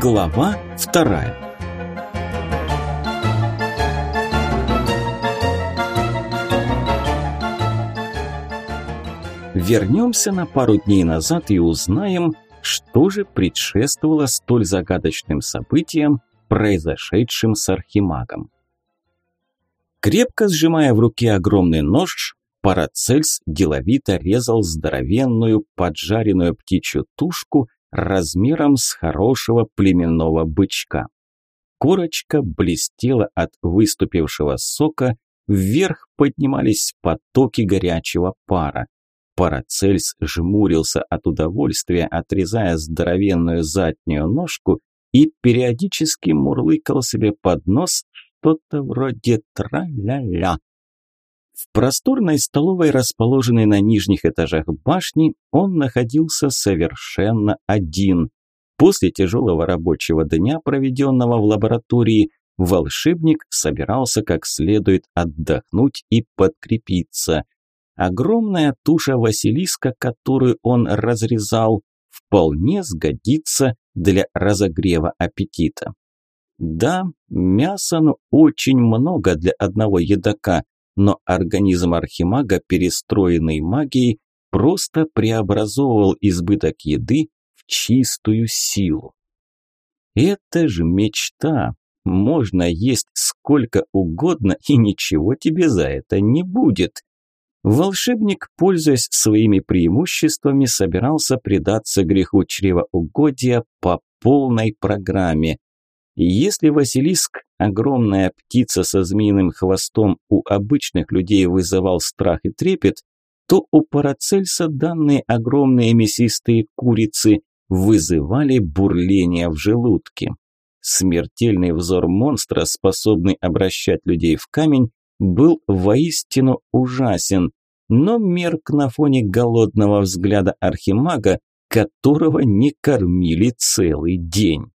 Глава вторая Вернемся на пару дней назад и узнаем, что же предшествовало столь загадочным событиям, произошедшим с Архимагом. Крепко сжимая в руке огромный нож, Парацельс деловито резал здоровенную поджаренную птичью тушку размером с хорошего племенного бычка. Корочка блестела от выступившего сока, вверх поднимались потоки горячего пара. Парацельс жмурился от удовольствия, отрезая здоровенную заднюю ножку и периодически мурлыкал себе под нос что-то вроде тра-ля-ля. В просторной столовой, расположенной на нижних этажах башни, он находился совершенно один. После тяжелого рабочего дня, проведенного в лаборатории, волшебник собирался как следует отдохнуть и подкрепиться. Огромная туша Василиска, которую он разрезал, вполне сгодится для разогрева аппетита. Да, мяса ну очень много для одного едока, но организм архимага, перестроенный магией, просто преобразовывал избыток еды в чистую силу. Это же мечта. Можно есть сколько угодно, и ничего тебе за это не будет. Волшебник, пользуясь своими преимуществами, собирался предаться греху чревоугодия по полной программе. Если Василиск, огромная птица со змеиным хвостом, у обычных людей вызывал страх и трепет, то у Парацельса данные огромные мясистые курицы вызывали бурление в желудке. Смертельный взор монстра, способный обращать людей в камень, был воистину ужасен, но мерк на фоне голодного взгляда архимага, которого не кормили целый день.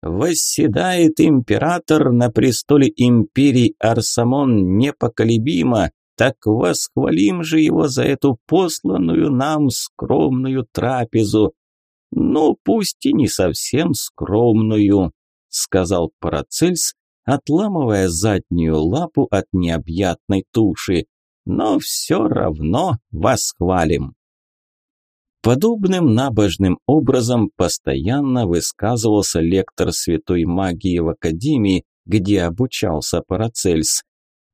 Восседает император на престоле империи Арсамон непоколебимо, так восхвалим же его за эту посланную нам скромную трапезу. Ну, пусть и не совсем скромную, сказал Парацельс, отламывая заднюю лапу от необъятной туши. Но все равно восхвалим. Подобным набожным образом постоянно высказывался лектор святой магии в академии, где обучался Парацельс.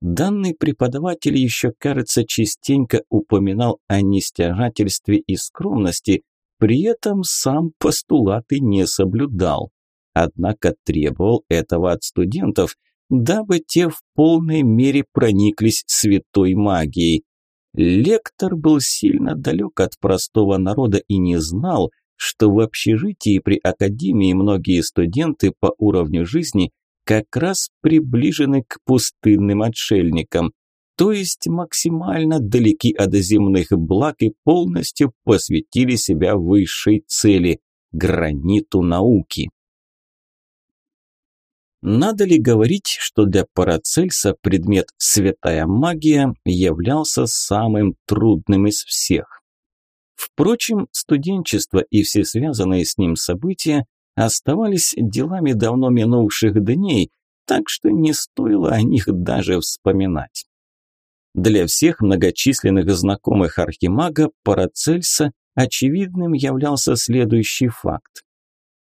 Данный преподаватель еще, кажется, частенько упоминал о нестяжательстве и скромности, при этом сам постулаты не соблюдал. Однако требовал этого от студентов, дабы те в полной мере прониклись святой магией. Лектор был сильно далек от простого народа и не знал, что в общежитии при академии многие студенты по уровню жизни как раз приближены к пустынным отшельникам, то есть максимально далеки от земных благ и полностью посвятили себя высшей цели – граниту науки. Надо ли говорить, что для Парацельса предмет «святая магия» являлся самым трудным из всех? Впрочем, студенчество и все связанные с ним события оставались делами давно минувших дней, так что не стоило о них даже вспоминать. Для всех многочисленных знакомых архимага Парацельса очевидным являлся следующий факт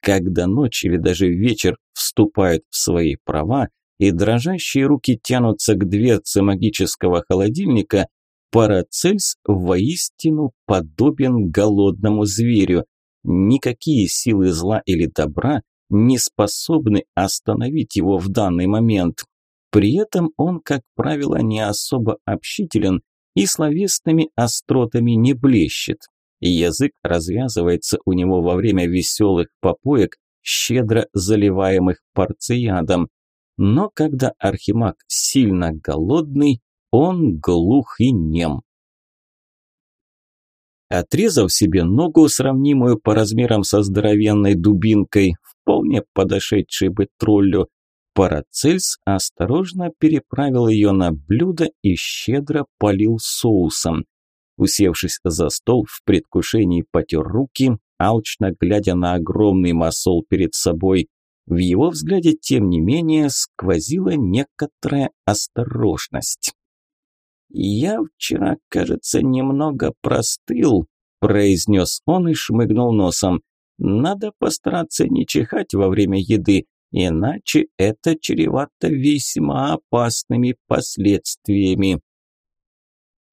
когда ночь или даже вечер вступают в свои права и дрожащие руки тянутся к дверце магического холодильника, Парацельс воистину подобен голодному зверю. Никакие силы зла или добра не способны остановить его в данный момент. При этом он, как правило, не особо общителен и словесными остротами не блещет и язык развязывается у него во время веселых попоек, щедро заливаемых порциядом. Но когда архимаг сильно голодный, он глух и нем. Отрезав себе ногу, сравнимую по размерам со здоровенной дубинкой, вполне подошедшей бы троллю, Парацельс осторожно переправил ее на блюдо и щедро полил соусом. Усевшись за стол, в предвкушении потер руки алчно глядя на огромный масол перед собой. В его взгляде, тем не менее, сквозила некоторая осторожность. «Я вчера, кажется, немного простыл», – произнес он и шмыгнул носом. «Надо постараться не чихать во время еды, иначе это чревато весьма опасными последствиями».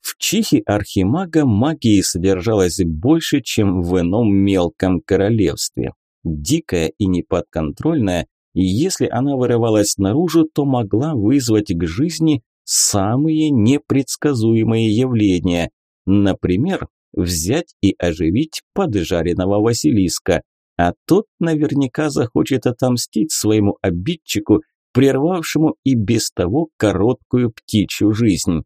В чихе архимага магии содержалось больше, чем в ином мелком королевстве. Дикая и неподконтрольная, и если она вырывалась наружу, то могла вызвать к жизни самые непредсказуемые явления. Например, взять и оживить поджаренного Василиска, а тот наверняка захочет отомстить своему обидчику, прервавшему и без того короткую птичью жизнь.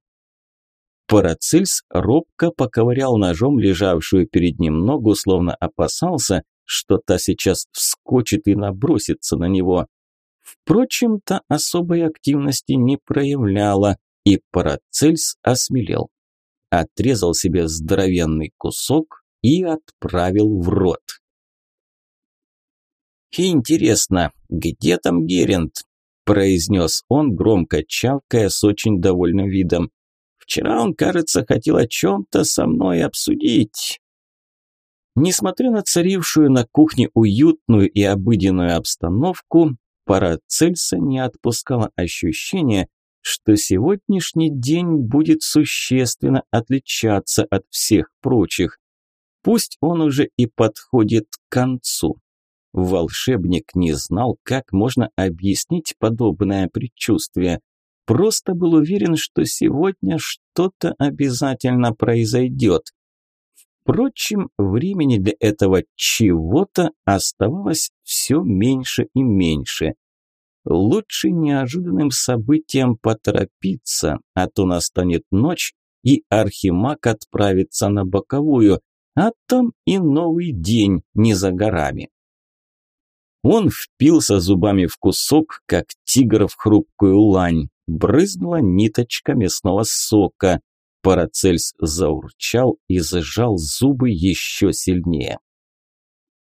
Парацельс робко поковырял ножом лежавшую перед ним ногу, словно опасался, что та сейчас вскочит и набросится на него. Впрочем, та особой активности не проявляла, и Парацельс осмелел. Отрезал себе здоровенный кусок и отправил в рот. «Интересно, где там Герент?» – произнес он, громко чавкая с очень довольным видом. «Вчера он, кажется, хотел о чем-то со мной обсудить». Несмотря на царившую на кухне уютную и обыденную обстановку, Парацельса не отпускало ощущение, что сегодняшний день будет существенно отличаться от всех прочих. Пусть он уже и подходит к концу. Волшебник не знал, как можно объяснить подобное предчувствие. Просто был уверен, что сегодня что-то обязательно произойдет. Впрочем, времени для этого чего-то оставалось все меньше и меньше. Лучше неожиданным событием поторопиться, а то настанет ночь, и Архимаг отправится на боковую, а там и новый день не за горами. Он впился зубами в кусок, как тигр в хрупкую лань. Брызнула ниточка мясного сока. Парацельс заурчал и сжал зубы еще сильнее.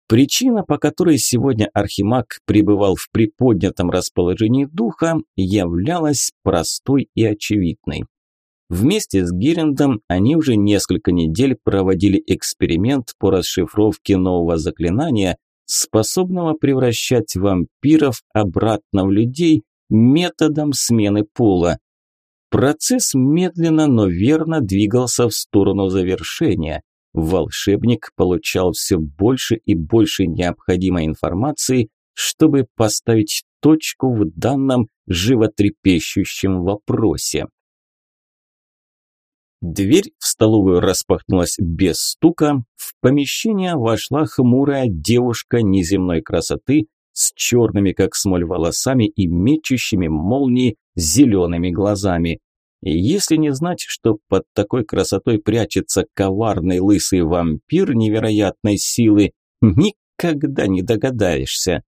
Причина, по которой сегодня Архимаг пребывал в приподнятом расположении духа, являлась простой и очевидной. Вместе с Герендом они уже несколько недель проводили эксперимент по расшифровке нового заклинания, способного превращать вампиров обратно в людей методом смены пола. Процесс медленно, но верно двигался в сторону завершения. Волшебник получал все больше и больше необходимой информации, чтобы поставить точку в данном животрепещущем вопросе. Дверь в столовую распахнулась без стука. В помещение вошла хмурая девушка неземной красоты с черными, как смоль, волосами и мечущими молнии зелеными глазами. И если не знать, что под такой красотой прячется коварный лысый вампир невероятной силы, никогда не догадаешься.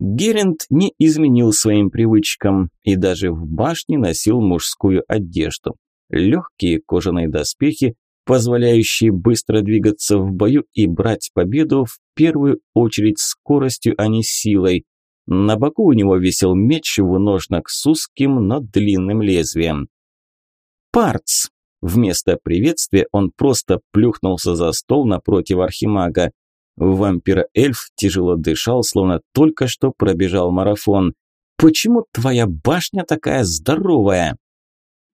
Герент не изменил своим привычкам и даже в башне носил мужскую одежду. Легкие кожаные доспехи, позволяющие быстро двигаться в бою и брать победу в первую очередь скоростью, а не силой. На боку у него висел меч в ножнах с узким, но длинным лезвием. «Парц!» Вместо приветствия он просто плюхнулся за стол напротив архимага. Вампир-эльф тяжело дышал, словно только что пробежал марафон. «Почему твоя башня такая здоровая?»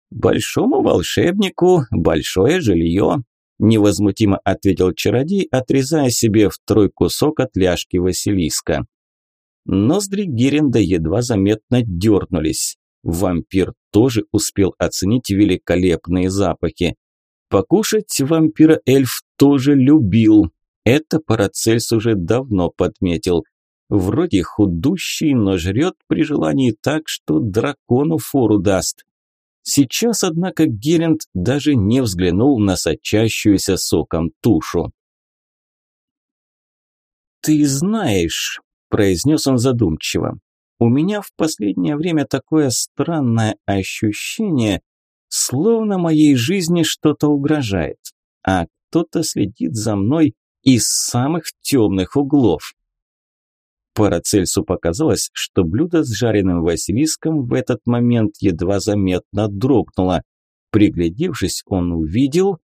«Большому волшебнику большое жилье», – невозмутимо ответил чародей, отрезая себе второй кусок от ляжки Василиска. Ноздри Геренда едва заметно дернулись. Вампир тоже успел оценить великолепные запахи. Покушать вампира-эльф тоже любил. Это Парацельс уже давно подметил. Вроде худущий, но жрет при желании так, что дракону фору даст. Сейчас, однако, Геринд даже не взглянул на сочащуюся соком тушу. «Ты знаешь», – произнес он задумчиво, – «у меня в последнее время такое странное ощущение, словно моей жизни что-то угрожает, а кто-то следит за мной из самых темных углов. Парацельсу показалось, что блюдо с жареным Василиском в этот момент едва заметно дрогнуло. Приглядевшись, он увидел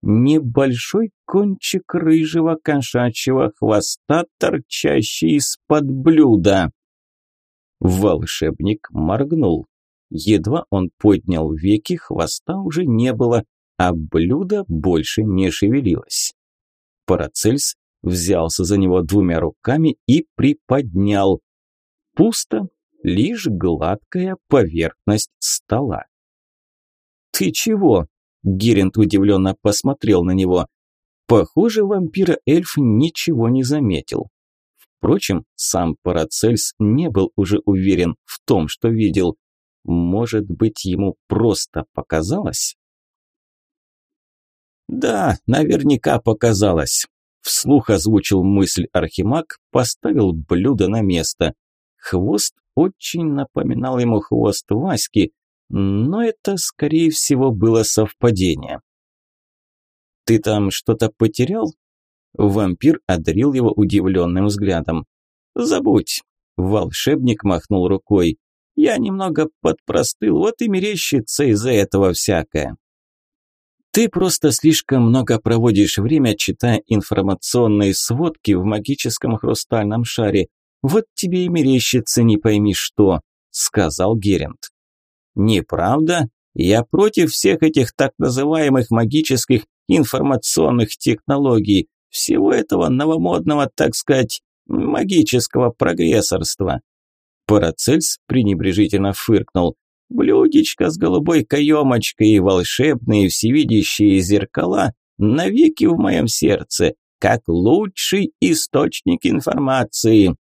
небольшой кончик рыжего кошачьего хвоста, торчащий из-под блюда. Волшебник моргнул. Едва он поднял веки, хвоста уже не было, а блюдо больше не шевелилось. Парацельс взялся за него двумя руками и приподнял. Пусто, лишь гладкая поверхность стола. «Ты чего?» – Герент удивленно посмотрел на него. Похоже, вампира-эльф ничего не заметил. Впрочем, сам Парацельс не был уже уверен в том, что видел. Может быть, ему просто показалось? Да, наверняка показалось. Вслух озвучил мысль Архимаг, поставил блюдо на место. Хвост очень напоминал ему хвост Васьки, но это, скорее всего, было совпадение. «Ты там что-то потерял?» Вампир одарил его удивленным взглядом. «Забудь!» – волшебник махнул рукой. «Я немного подпростыл, вот и мерещится из-за этого всякое». Ты просто слишком много проводишь время, читая информационные сводки в магическом хрустальном шаре. Вот тебе и мерещится не пойми что», – сказал Герент. «Неправда. Я против всех этих так называемых магических информационных технологий, всего этого новомодного, так сказать, магического прогрессорства». Парацельс пренебрежительно фыркнул. Блюдечко с голубой каемочкой и волшебные всевидящие зеркала навеки в моем сердце, как лучший источник информации.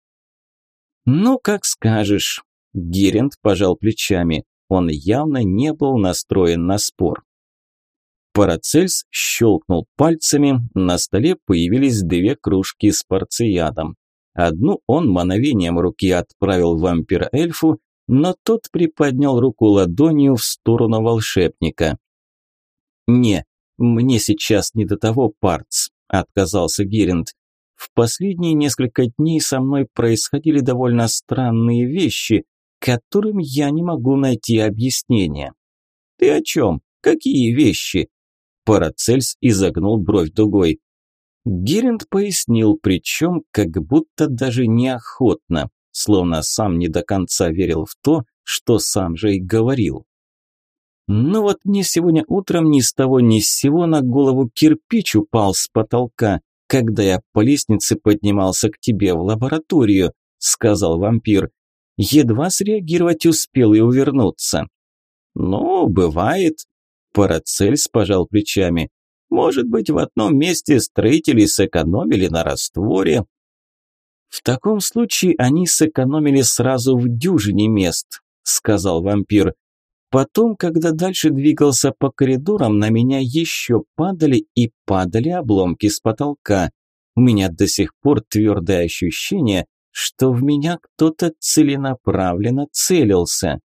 Ну, как скажешь. Герент пожал плечами. Он явно не был настроен на спор. Парацельс щелкнул пальцами, на столе появились две кружки с порциядом. Одну он мановением руки отправил вампир-эльфу, но тот приподнял руку ладонью в сторону волшебника. «Не, мне сейчас не до того, Парц», – отказался Геринд. «В последние несколько дней со мной происходили довольно странные вещи, которым я не могу найти объяснение». «Ты о чем? Какие вещи?» Парацельс изогнул бровь дугой. Геринд пояснил, причем как будто даже неохотно словно сам не до конца верил в то, что сам же и говорил. Ну вот мне сегодня утром ни с того ни с сего на голову кирпич упал с потолка, когда я по лестнице поднимался к тебе в лабораторию, сказал вампир. Едва среагировать успел и увернуться. Ну, бывает. Парацельс пожал плечами. Может быть, в одном месте строители сэкономили на растворе, «В таком случае они сэкономили сразу в дюжине мест», – сказал вампир. Потом, когда дальше двигался по коридорам, на меня еще падали и падали обломки с потолка. У меня до сих пор твердое ощущение, что в меня кто-то целенаправленно целился.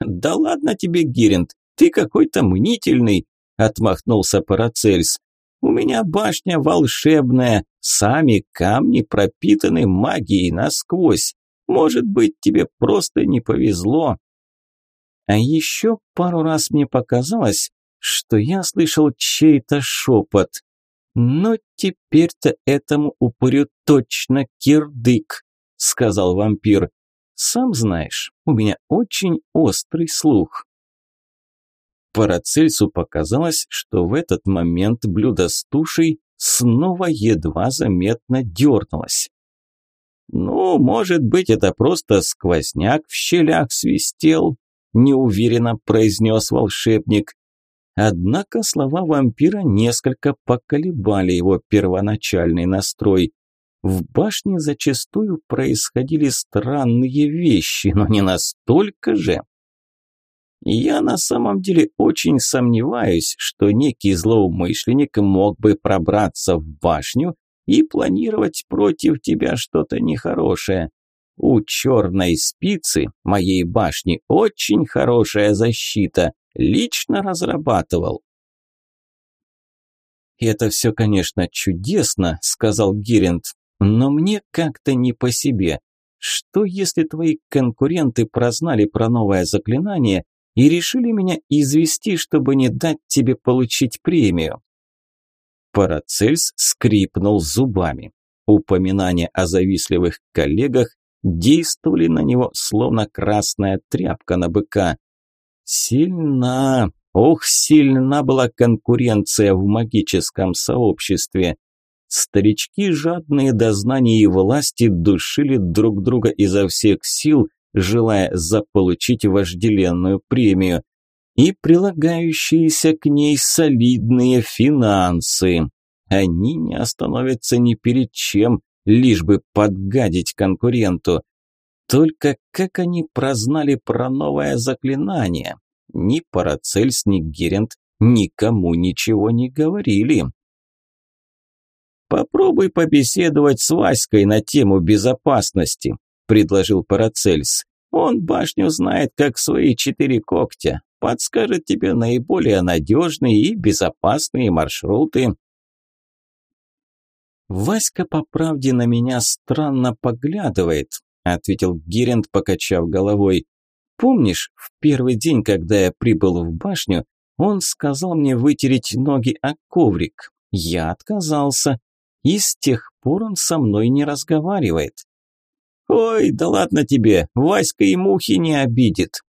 «Да ладно тебе, Геринд, ты какой-то мнительный», – отмахнулся Парацельс. У меня башня волшебная, сами камни пропитаны магией насквозь. Может быть, тебе просто не повезло. А еще пару раз мне показалось, что я слышал чей-то шепот. Но теперь-то этому упырю точно кирдык, сказал вампир. Сам знаешь, у меня очень острый слух. Парацельсу показалось, что в этот момент блюдо с тушей снова едва заметно дернулось. «Ну, может быть, это просто сквозняк в щелях свистел», – неуверенно произнес волшебник. Однако слова вампира несколько поколебали его первоначальный настрой. В башне зачастую происходили странные вещи, но не настолько же. Я на самом деле очень сомневаюсь, что некий злоумышленник мог бы пробраться в башню и планировать против тебя что-то нехорошее. У черной спицы моей башни очень хорошая защита, лично разрабатывал. «Это все, конечно, чудесно», – сказал Гиринд, – «но мне как-то не по себе. Что, если твои конкуренты прознали про новое заклинание и решили меня извести, чтобы не дать тебе получить премию?» Парацельс скрипнул зубами. Упоминания о завистливых коллегах действовали на него, словно красная тряпка на быка. Сильна, ох, сильна была конкуренция в магическом сообществе. Старички, жадные до знаний и власти, душили друг друга изо всех сил, желая заполучить вожделенную премию и прилагающиеся к ней солидные финансы. Они не остановятся ни перед чем, лишь бы подгадить конкуренту. Только как они прознали про новое заклинание? Ни Парацельс, ни Герент никому ничего не говорили. «Попробуй побеседовать с Васькой на тему безопасности», – предложил Парацельс. «Он башню знает, как свои четыре когтя, подскажет тебе наиболее надежные и безопасные маршруты». «Васька, по правде, на меня странно поглядывает», – ответил Герент, покачав головой. «Помнишь, в первый день, когда я прибыл в башню, он сказал мне вытереть ноги о коврик. Я отказался, и с тех пор он со мной не разговаривает». «Ой, да ладно тебе, Васька и мухи не обидит».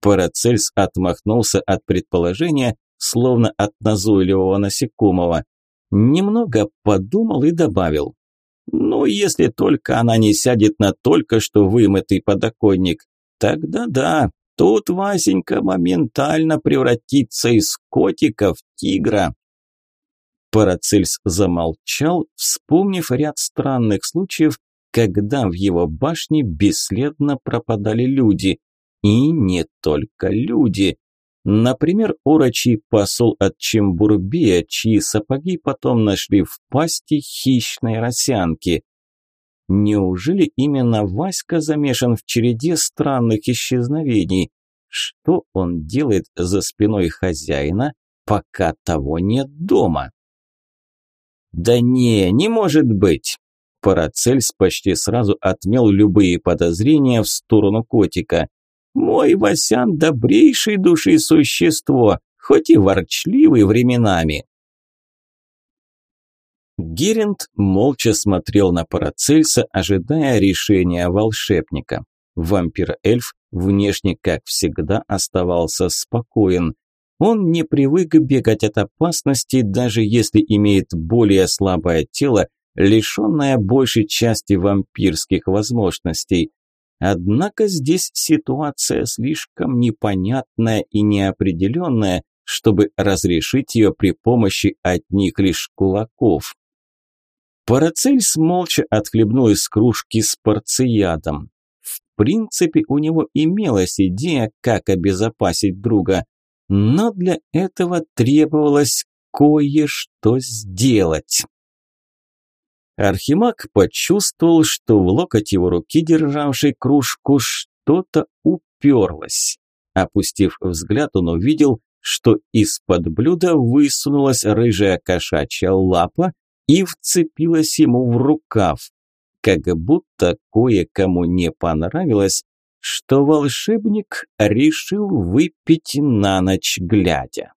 Парацельс отмахнулся от предположения, словно от назойливого насекомого. Немного подумал и добавил. «Ну, если только она не сядет на только что вымытый подоконник, тогда да, тут Васенька моментально превратится из котика в тигра». Парацельс замолчал, вспомнив ряд странных случаев, когда в его башне бесследно пропадали люди. И не только люди. Например, орочий посол от Чембурбия, чьи сапоги потом нашли в пасти хищной росянки. Неужели именно Васька замешан в череде странных исчезновений? Что он делает за спиной хозяина, пока того нет дома? Да не, не может быть. Парацельс почти сразу отмел любые подозрения в сторону котика. Мой Васян добрейшей души существо, хоть и ворчливый временами. Геринд молча смотрел на Парацельса, ожидая решения волшебника. Вампир-эльф внешне, как всегда, оставался спокоен. Он не привык бегать от опасности, даже если имеет более слабое тело, лишенное большей части вампирских возможностей. Однако здесь ситуация слишком непонятная и неопределенная, чтобы разрешить ее при помощи одних лишь кулаков. Парацельс молча отхлебнул из кружки с порциядом. В принципе, у него имелась идея, как обезопасить друга, но для этого требовалось кое-что сделать. Архимаг почувствовал, что в локоть его руки, державшей кружку, что-то уперлось. Опустив взгляд, он увидел, что из-под блюда высунулась рыжая кошачья лапа и вцепилась ему в рукав. Как будто кое-кому не понравилось, что волшебник решил выпить на ночь глядя.